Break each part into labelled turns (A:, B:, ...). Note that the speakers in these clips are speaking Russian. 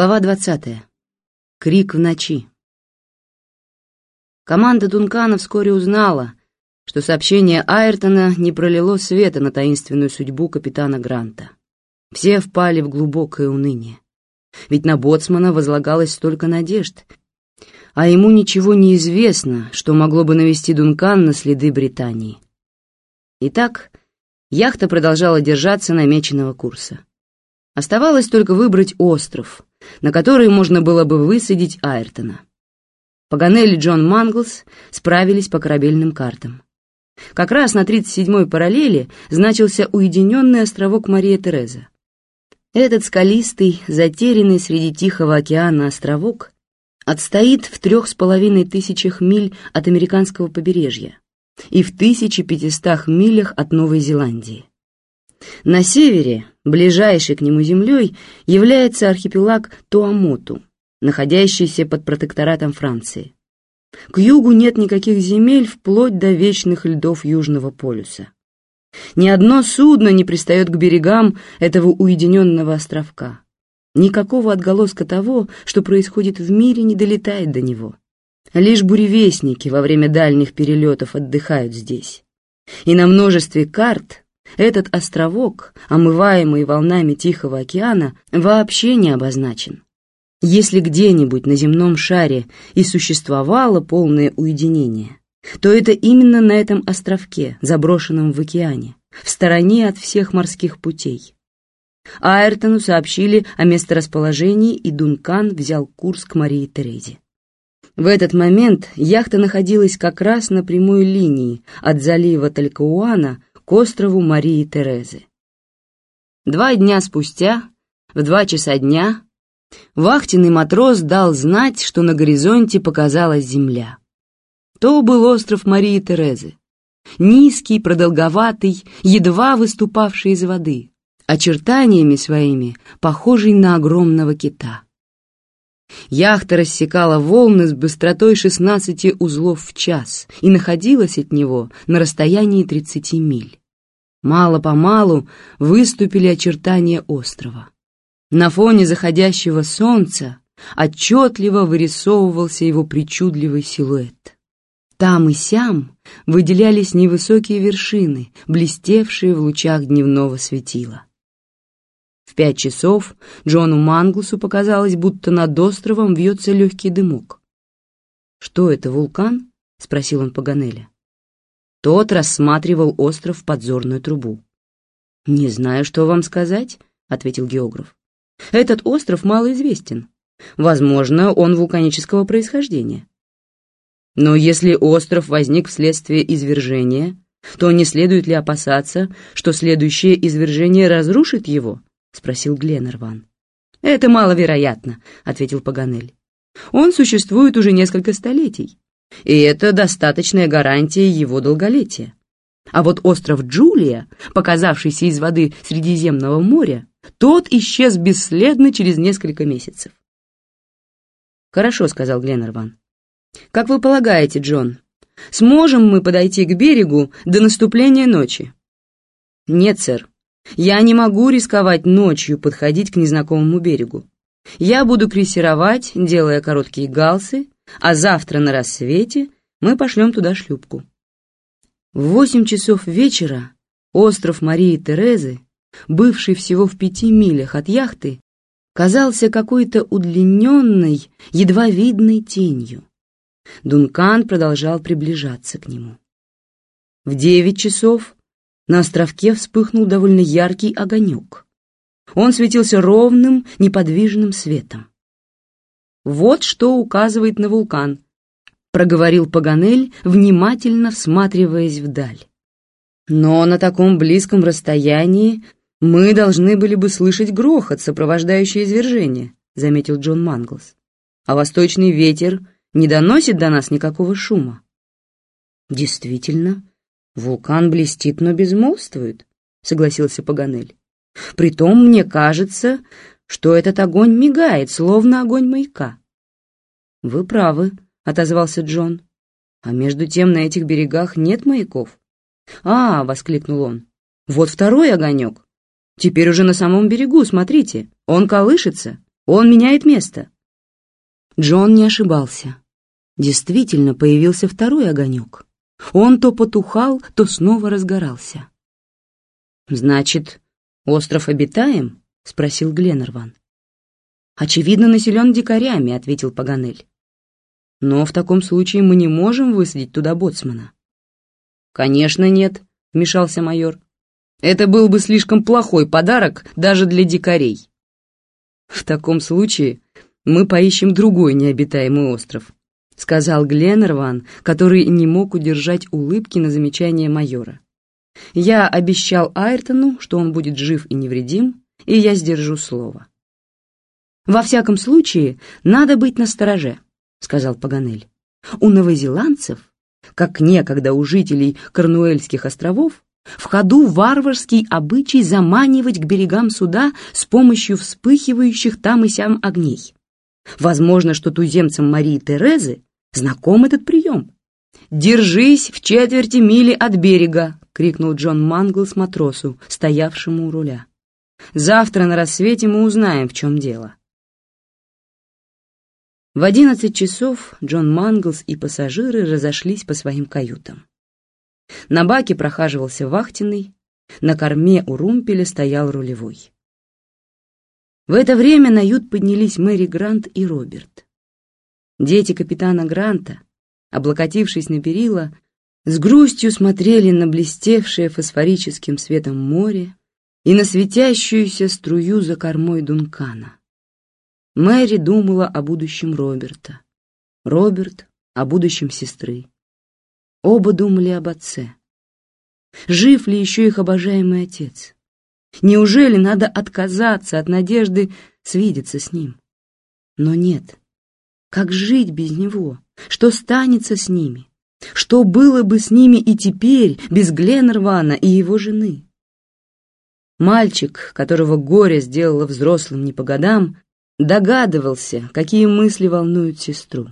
A: Глава 20. Крик в ночи. Команда Дункана вскоре узнала, что сообщение Айртона не пролило света на таинственную судьбу капитана Гранта. Все впали в глубокое уныние. Ведь на боцмана возлагалось столько надежд, а ему ничего не известно, что могло бы навести Дункан на следы Британии. Итак, яхта продолжала держаться намеченного курса. Оставалось только выбрать остров — на который можно было бы высадить Айртона. Паганель и Джон Манглс справились по корабельным картам. Как раз на 37-й параллели значился уединенный островок Мария Тереза. Этот скалистый, затерянный среди Тихого океана островок отстоит в трех с половиной тысячах миль от американского побережья и в 1500 милях от Новой Зеландии. На севере, ближайшей к нему землей, является архипелаг Туамоту, находящийся под протекторатом Франции. К югу нет никаких земель вплоть до вечных льдов Южного полюса. Ни одно судно не пристает к берегам этого уединенного островка. Никакого отголоска того, что происходит в мире, не долетает до него. Лишь буревестники во время дальних перелетов отдыхают здесь. И на множестве карт этот островок, омываемый волнами Тихого океана, вообще не обозначен. Если где-нибудь на земном шаре и существовало полное уединение, то это именно на этом островке, заброшенном в океане, в стороне от всех морских путей. Айртону сообщили о месторасположении, и Дункан взял курс к Марии Терезе. В этот момент яхта находилась как раз на прямой линии от залива Талькауана к острову Марии Терезы. Два дня спустя, в два часа дня, вахтенный матрос дал знать, что на горизонте показалась земля. То был остров Марии Терезы, низкий, продолговатый, едва выступавший из воды, очертаниями своими похожий на огромного кита. Яхта рассекала волны с быстротой 16 узлов в час и находилась от него на расстоянии 30 миль. Мало-помалу выступили очертания острова. На фоне заходящего солнца отчетливо вырисовывался его причудливый силуэт. Там и сям выделялись невысокие вершины, блестевшие в лучах дневного светила. В пять часов Джону Манглсу показалось, будто над островом вьется легкий дымок. «Что это, вулкан?» — спросил он Паганеля. Тот рассматривал остров в подзорную трубу. «Не знаю, что вам сказать», — ответил географ. «Этот остров малоизвестен. Возможно, он вулканического происхождения. Но если остров возник вследствие извержения, то не следует ли опасаться, что следующее извержение разрушит его?» — спросил Гленнерван. «Это маловероятно», — ответил Паганель. «Он существует уже несколько столетий, и это достаточная гарантия его долголетия. А вот остров Джулия, показавшийся из воды Средиземного моря, тот исчез бесследно через несколько месяцев. «Хорошо», — сказал Гленнерван. «Как вы полагаете, Джон, сможем мы подойти к берегу до наступления ночи?» «Нет, сэр. Я не могу рисковать ночью подходить к незнакомому берегу. Я буду крейсеровать, делая короткие галсы, а завтра на рассвете мы пошлем туда шлюпку. В восемь часов вечера остров Марии Терезы, бывший всего в пяти милях от яхты, казался какой-то удлиненной, едва видной тенью. Дункан продолжал приближаться к нему. В девять часов на островке вспыхнул довольно яркий огонек. Он светился ровным, неподвижным светом. «Вот что указывает на вулкан», — проговорил Паганель, внимательно всматриваясь вдаль. «Но на таком близком расстоянии мы должны были бы слышать грохот, сопровождающий извержение», — заметил Джон Манглс. «А восточный ветер не доносит до нас никакого шума». «Действительно, «Вулкан блестит, но безмолвствует», — согласился Паганель. «Притом мне кажется, что этот огонь мигает, словно огонь маяка». «Вы правы», — отозвался Джон. «А между тем на этих берегах нет маяков». «А!» — воскликнул он. «Вот второй огонек. Теперь уже на самом берегу, смотрите, он колышется, Он меняет место». Джон не ошибался. Действительно появился второй огонек. Он то потухал, то снова разгорался. «Значит, остров обитаем?» — спросил Гленнерван. «Очевидно, населен дикарями», — ответил Паганель. «Но в таком случае мы не можем высадить туда боцмана». «Конечно нет», — вмешался майор. «Это был бы слишком плохой подарок даже для дикарей». «В таком случае мы поищем другой необитаемый остров», — сказал Гленнерван, который не мог удержать улыбки на замечание майора. «Я обещал Айртону, что он будет жив и невредим, и я сдержу слово». «Во всяком случае, надо быть настороже», — сказал Паганель. «У новозеландцев, как некогда у жителей Корнуэльских островов, в ходу варварский обычай заманивать к берегам суда с помощью вспыхивающих там и сям огней. Возможно, что туземцам Марии Терезы знаком этот прием. «Держись в четверти мили от берега!» — крикнул Джон Манглс матросу, стоявшему у руля. «Завтра на рассвете мы узнаем, в чем дело». В одиннадцать часов Джон Манглс и пассажиры разошлись по своим каютам. На баке прохаживался вахтенный, на корме у румпеля стоял рулевой. В это время на ют поднялись Мэри Грант и Роберт. Дети капитана Гранта, облокотившись на перила, с грустью смотрели на блестевшее фосфорическим светом море и на светящуюся струю за кормой Дункана. Мэри думала о будущем Роберта. Роберт — о будущем сестры. Оба думали об отце. Жив ли еще их обожаемый отец? Неужели надо отказаться от надежды свидеться с ним? Но нет. Как жить без него? Что станется с ними? Что было бы с ними и теперь, без Гленнервана и его жены? Мальчик, которого горе сделало взрослым не по годам, Догадывался, какие мысли волнуют сестру.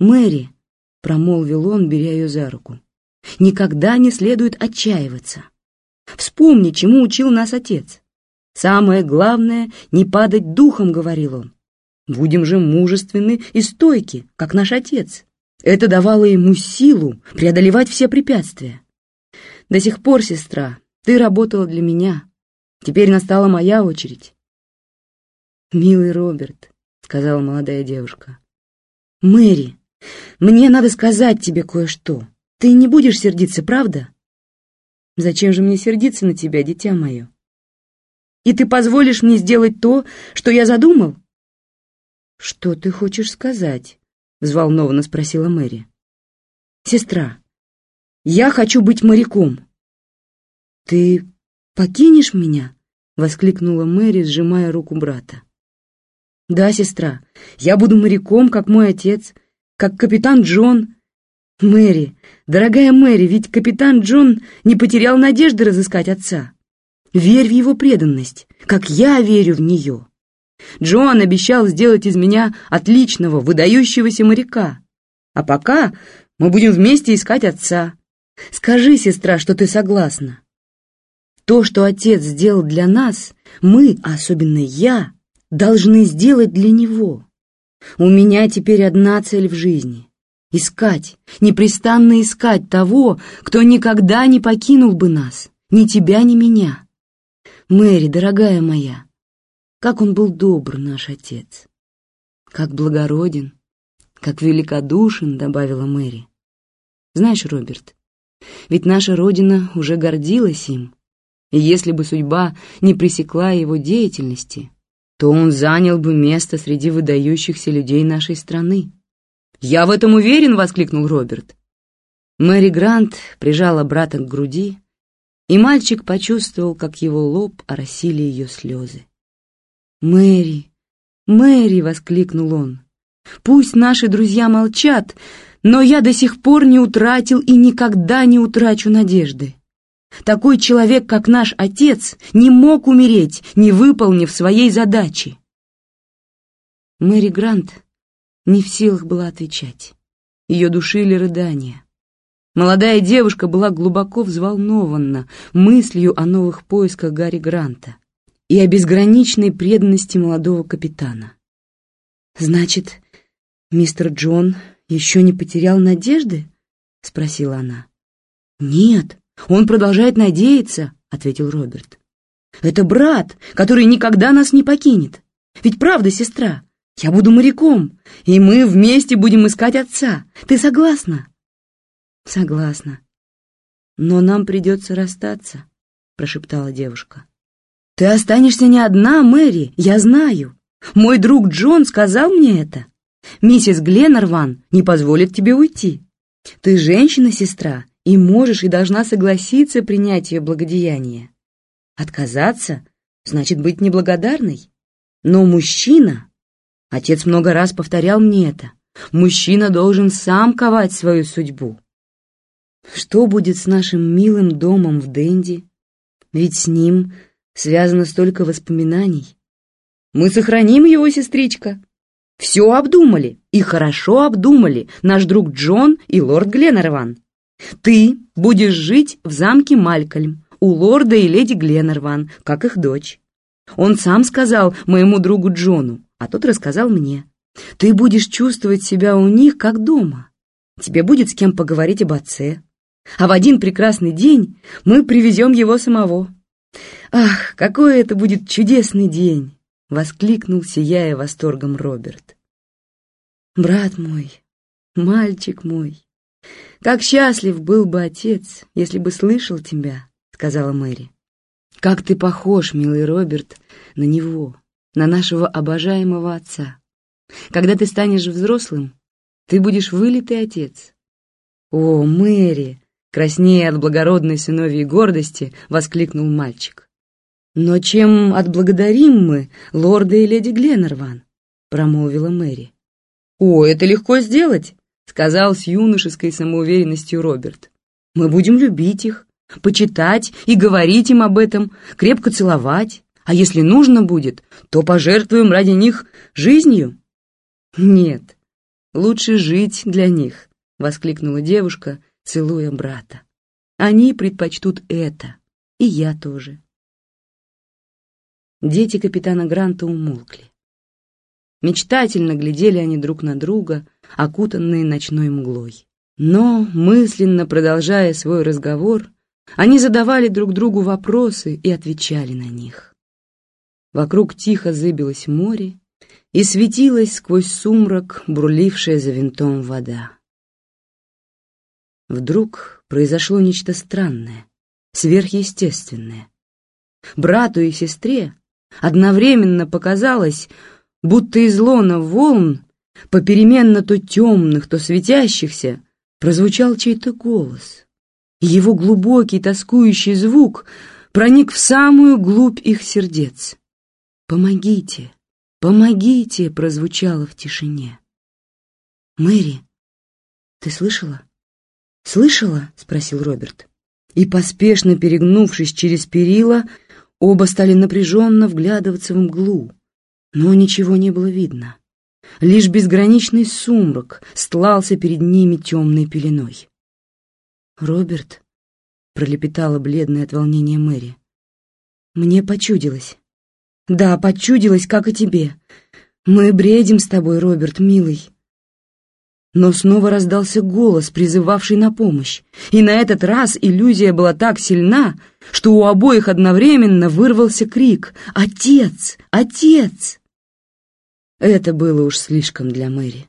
A: «Мэри», — промолвил он, беря ее за руку, — «никогда не следует отчаиваться. Вспомни, чему учил нас отец. Самое главное — не падать духом», — говорил он. «Будем же мужественны и стойки, как наш отец». Это давало ему силу преодолевать все препятствия. До сих пор, сестра, ты работала для меня. Теперь настала моя очередь. «Милый Роберт», — сказала молодая девушка. «Мэри, мне надо сказать тебе кое-что. Ты не будешь сердиться, правда?» «Зачем же мне сердиться на тебя, дитя мое?» «И ты позволишь мне сделать то, что я задумал?» «Что ты хочешь сказать?» — взволнованно спросила Мэри. «Сестра, я хочу быть моряком». «Ты покинешь меня?» — воскликнула Мэри, сжимая руку брата. Да, сестра, я буду моряком, как мой отец, как капитан Джон. Мэри, дорогая Мэри, ведь капитан Джон не потерял надежды разыскать отца. Верь в его преданность, как я верю в нее. Джон обещал сделать из меня отличного, выдающегося моряка. А пока мы будем вместе искать отца. Скажи, сестра, что ты согласна. То, что отец сделал для нас, мы, особенно я, должны сделать для него. У меня теперь одна цель в жизни — искать, непрестанно искать того, кто никогда не покинул бы нас, ни тебя, ни меня. Мэри, дорогая моя, как он был добр, наш отец. Как благороден, как великодушен, добавила Мэри. Знаешь, Роберт, ведь наша Родина уже гордилась им, и если бы судьба не пресекла его деятельности, то он занял бы место среди выдающихся людей нашей страны. «Я в этом уверен!» — воскликнул Роберт. Мэри Грант прижала брата к груди, и мальчик почувствовал, как его лоб оросили ее слезы. «Мэри! Мэри!» — воскликнул он. «Пусть наши друзья молчат, но я до сих пор не утратил и никогда не утрачу надежды. Такой человек, как наш отец, не мог умереть, не выполнив своей задачи. Мэри Грант не в силах была отвечать. Ее душили рыдания. Молодая девушка была глубоко взволнована мыслью о новых поисках Гарри Гранта. и о безграничной преданности молодого капитана. «Значит, мистер Джон еще не потерял надежды?» — спросила она. «Нет, он продолжает надеяться», — ответил Роберт. «Это брат, который никогда нас не покинет. Ведь правда, сестра? Я буду моряком, и мы вместе будем искать отца. Ты согласна?» «Согласна. Но нам придется расстаться», — прошептала девушка. «Ты останешься не одна, Мэри, я знаю. Мой друг Джон сказал мне это. Миссис Гленнерван не позволит тебе уйти. Ты женщина-сестра, и можешь и должна согласиться принять ее благодеяние. Отказаться значит быть неблагодарной. Но мужчина, отец много раз повторял мне это, мужчина должен сам ковать свою судьбу. Что будет с нашим милым домом в Денди? Ведь с ним связано столько воспоминаний. Мы сохраним его, сестричка. Все обдумали, и хорошо обдумали наш друг Джон и лорд Гленнерван. Ты будешь жить в замке Малькольм у лорда и леди Гленнерван, как их дочь. Он сам сказал моему другу Джону, а тот рассказал мне. Ты будешь чувствовать себя у них, как дома. Тебе будет с кем поговорить об отце. А в один прекрасный день мы привезем его самого. Ах, какой это будет чудесный день! — воскликнул, сияя восторгом Роберт. «Брат мой, мальчик мой, как счастлив был бы отец, если бы слышал тебя», — сказала Мэри. «Как ты похож, милый Роберт, на него, на нашего обожаемого отца. Когда ты станешь взрослым, ты будешь вылитый отец». «О, Мэри!» — краснея от благородной сыновьей гордости, воскликнул мальчик. «Но чем отблагодарим мы лорда и леди Гленнерван?» — промолвила Мэри. «О, это легко сделать», — сказал с юношеской самоуверенностью Роберт. «Мы будем любить их, почитать и говорить им об этом, крепко целовать, а если нужно будет, то пожертвуем ради них жизнью». «Нет, лучше жить для них», — воскликнула девушка, целуя брата. «Они предпочтут это, и я тоже». Дети капитана Гранта умолкли. Мечтательно глядели они друг на друга, окутанные ночной мглой. Но, мысленно продолжая свой разговор, они задавали друг другу вопросы и отвечали на них. Вокруг тихо зыбилось море, и светилась сквозь сумрак бурлившая за винтом вода. Вдруг произошло нечто странное, сверхъестественное. Брату и сестре Одновременно показалось, будто из лона волн, попеременно то темных, то светящихся, прозвучал чей-то голос. Его глубокий тоскующий звук проник в самую глубь их сердец. «Помогите! Помогите!» прозвучало в тишине. «Мэри, ты слышала?» «Слышала?» — спросил Роберт. И, поспешно перегнувшись через перила, Оба стали напряженно вглядываться в мглу, но ничего не было видно. Лишь безграничный сумрак стлался перед ними темной пеленой. «Роберт», — пролепетала бледное от волнения Мэри, — «мне почудилось». «Да, почудилось, как и тебе. Мы бредим с тобой, Роберт, милый». Но снова раздался голос, призывавший на помощь, и на этот раз иллюзия была так сильна, что у обоих одновременно вырвался крик «Отец! Отец!». Это было уж слишком для Мэри.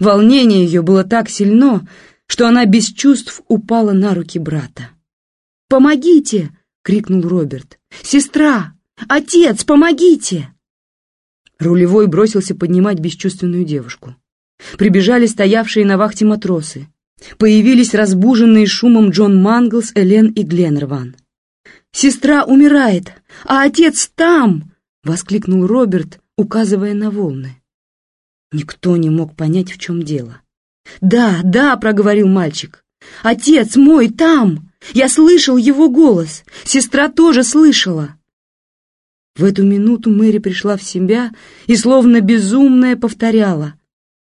A: Волнение ее было так сильно, что она без чувств упала на руки брата. «Помогите!» — крикнул Роберт. «Сестра! Отец, помогите!» Рулевой бросился поднимать бесчувственную девушку. Прибежали стоявшие на вахте матросы. Появились разбуженные шумом Джон Манглс, Элен и Гленнерван. «Сестра умирает, а отец там!» — воскликнул Роберт, указывая на волны. Никто не мог понять, в чем дело. «Да, да!» — проговорил мальчик. «Отец мой там! Я слышал его голос! Сестра тоже слышала!» В эту минуту Мэри пришла в себя и, словно безумная, повторяла —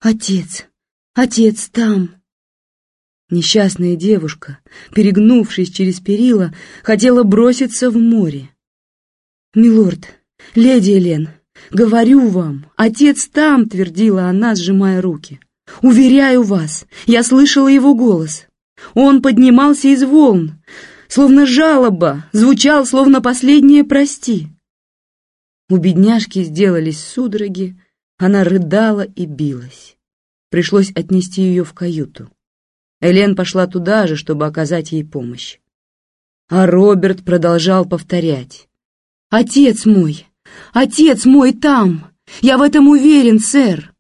A: «Отец! Отец там!» Несчастная девушка, перегнувшись через перила, хотела броситься в море. «Милорд, леди Элен, говорю вам, отец там», — твердила она, сжимая руки. «Уверяю вас, я слышала его голос. Он поднимался из волн, словно жалоба, звучал, словно последнее «прости». У бедняжки сделались судороги, она рыдала и билась. Пришлось отнести ее в каюту. Элен пошла туда же, чтобы оказать ей помощь. А Роберт продолжал повторять. «Отец мой! Отец мой там! Я в этом уверен, сэр!»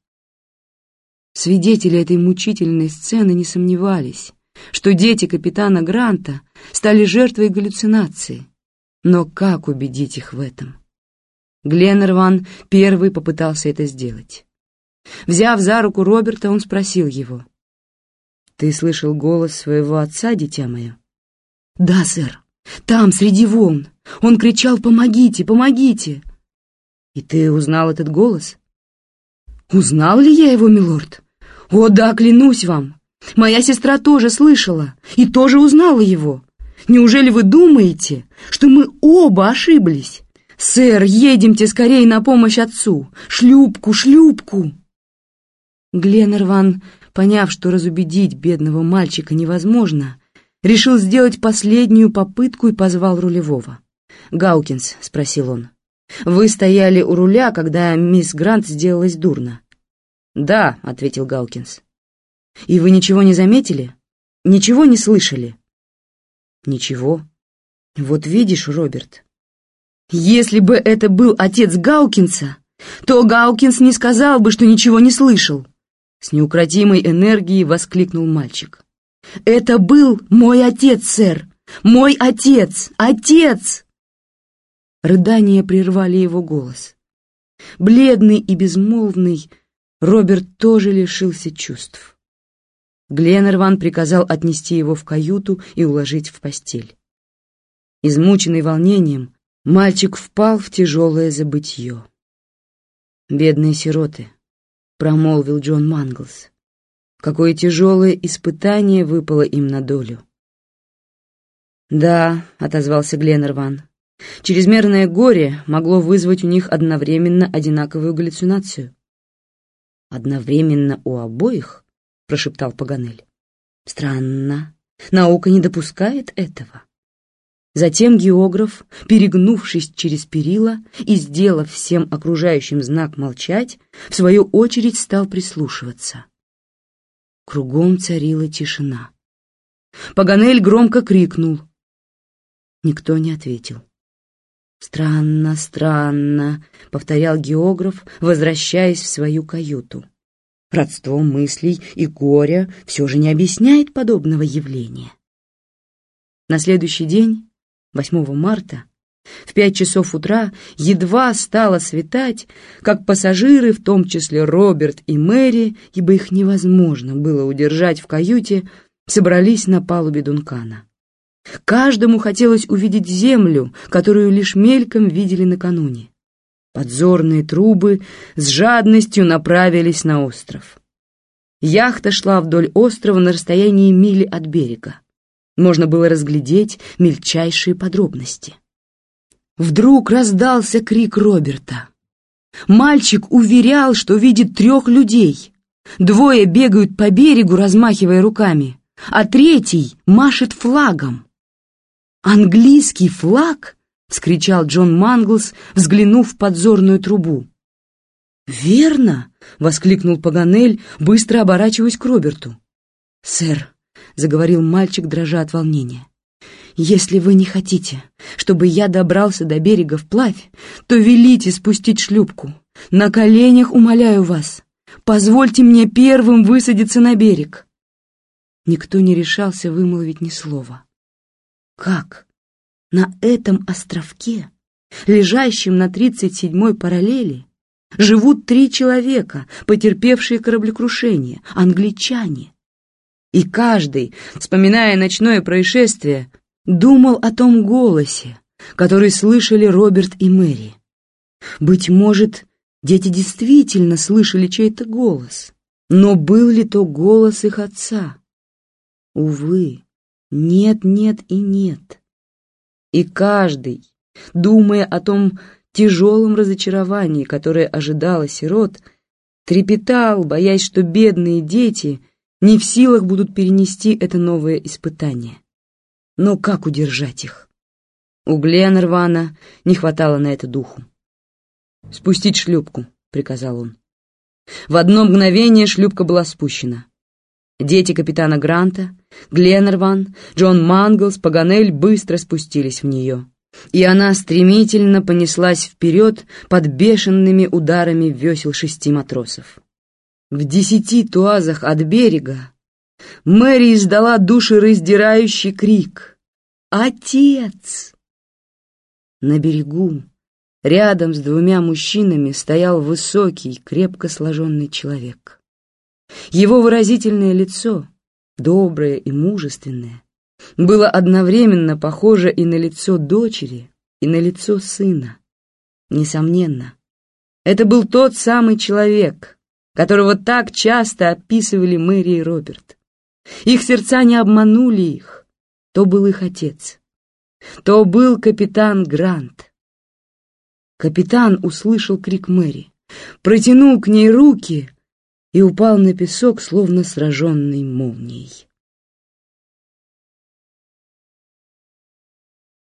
A: Свидетели этой мучительной сцены не сомневались, что дети капитана Гранта стали жертвой галлюцинации. Но как убедить их в этом? Гленнерван первый попытался это сделать. Взяв за руку Роберта, он спросил его. «Ты слышал голос своего отца, дитя мое?» «Да, сэр. Там, среди волн. Он кричал «Помогите! Помогите!» «И ты узнал этот голос?» «Узнал ли я его, милорд? О, да, клянусь вам! Моя сестра тоже слышала и тоже узнала его. Неужели вы думаете, что мы оба ошиблись? Сэр, едемте скорее на помощь отцу! Шлюпку, шлюпку!» Гленнерван, поняв, что разубедить бедного мальчика невозможно, решил сделать последнюю попытку и позвал рулевого. «Гаукинс», — спросил он, — «вы стояли у руля, когда мисс Грант сделалась дурно?» «Да», — ответил Гаукинс. «И вы ничего не заметили? Ничего не слышали?» «Ничего. Вот видишь, Роберт, если бы это был отец Гаукинса, то Гаукинс не сказал бы, что ничего не слышал!» С неукротимой энергией воскликнул мальчик. «Это был мой отец, сэр! Мой отец! Отец!» Рыдания прервали его голос. Бледный и безмолвный, Роберт тоже лишился чувств. Гленнерван приказал отнести его в каюту и уложить в постель. Измученный волнением, мальчик впал в тяжелое забытье. «Бедные сироты», — промолвил Джон Манглс. «Какое тяжелое испытание выпало им на долю». «Да», — отозвался Гленнерван, — «чрезмерное горе могло вызвать у них одновременно одинаковую галлюцинацию». «Одновременно у обоих?» — прошептал Паганель. «Странно. Наука не допускает этого». Затем географ, перегнувшись через перила и сделав всем окружающим знак молчать, в свою очередь стал прислушиваться. Кругом царила тишина. Паганель громко крикнул. Никто не ответил. «Странно, странно», — повторял географ, возвращаясь в свою каюту. Родство мыслей и горя все же не объясняет подобного явления. На следующий день, 8 марта, в пять часов утра едва стало светать, как пассажиры, в том числе Роберт и Мэри, ибо их невозможно было удержать в каюте, собрались на палубе Дункана. Каждому хотелось увидеть землю, которую лишь мельком видели накануне. Подзорные трубы с жадностью направились на остров. Яхта шла вдоль острова на расстоянии мили от берега. Можно было разглядеть мельчайшие подробности. Вдруг раздался крик Роберта. Мальчик уверял, что видит трех людей. Двое бегают по берегу, размахивая руками, а третий машет флагом. Английский флаг? — вскричал Джон Манглс, взглянув в подзорную трубу. «Верно!» — воскликнул Паганель, быстро оборачиваясь к Роберту. «Сэр», — заговорил мальчик, дрожа от волнения, — «если вы не хотите, чтобы я добрался до берега вплавь, то велите спустить шлюпку. На коленях умоляю вас. Позвольте мне первым высадиться на берег». Никто не решался вымолвить ни слова. «Как?» На этом островке, лежащем на 37-й параллели, живут три человека, потерпевшие кораблекрушение, англичане. И каждый, вспоминая ночное происшествие, думал о том голосе, который слышали Роберт и Мэри. Быть может, дети действительно слышали чей-то голос, но был ли то голос их отца? Увы, нет, нет и нет. И каждый, думая о том тяжелом разочаровании, которое ожидало сирот, трепетал, боясь, что бедные дети не в силах будут перенести это новое испытание. Но как удержать их? У Гленнервана не хватало на это духу. «Спустить шлюпку», — приказал он. В одно мгновение шлюпка была спущена. Дети капитана Гранта, Гленнерван, Джон Манглс, Паганель быстро спустились в нее, и она стремительно понеслась вперед под бешеными ударами весел шести матросов. В десяти туазах от берега Мэри издала душераздирающий крик «Отец!». На берегу, рядом с двумя мужчинами, стоял высокий, крепко сложенный человек. Его выразительное лицо, доброе и мужественное, было одновременно похоже и на лицо дочери, и на лицо сына. Несомненно, это был тот самый человек, которого так часто описывали Мэри и Роберт. Их сердца не обманули их, то был их отец, то был капитан Грант. Капитан услышал крик Мэри, протянул к ней руки — и упал на песок, словно сраженный молнией.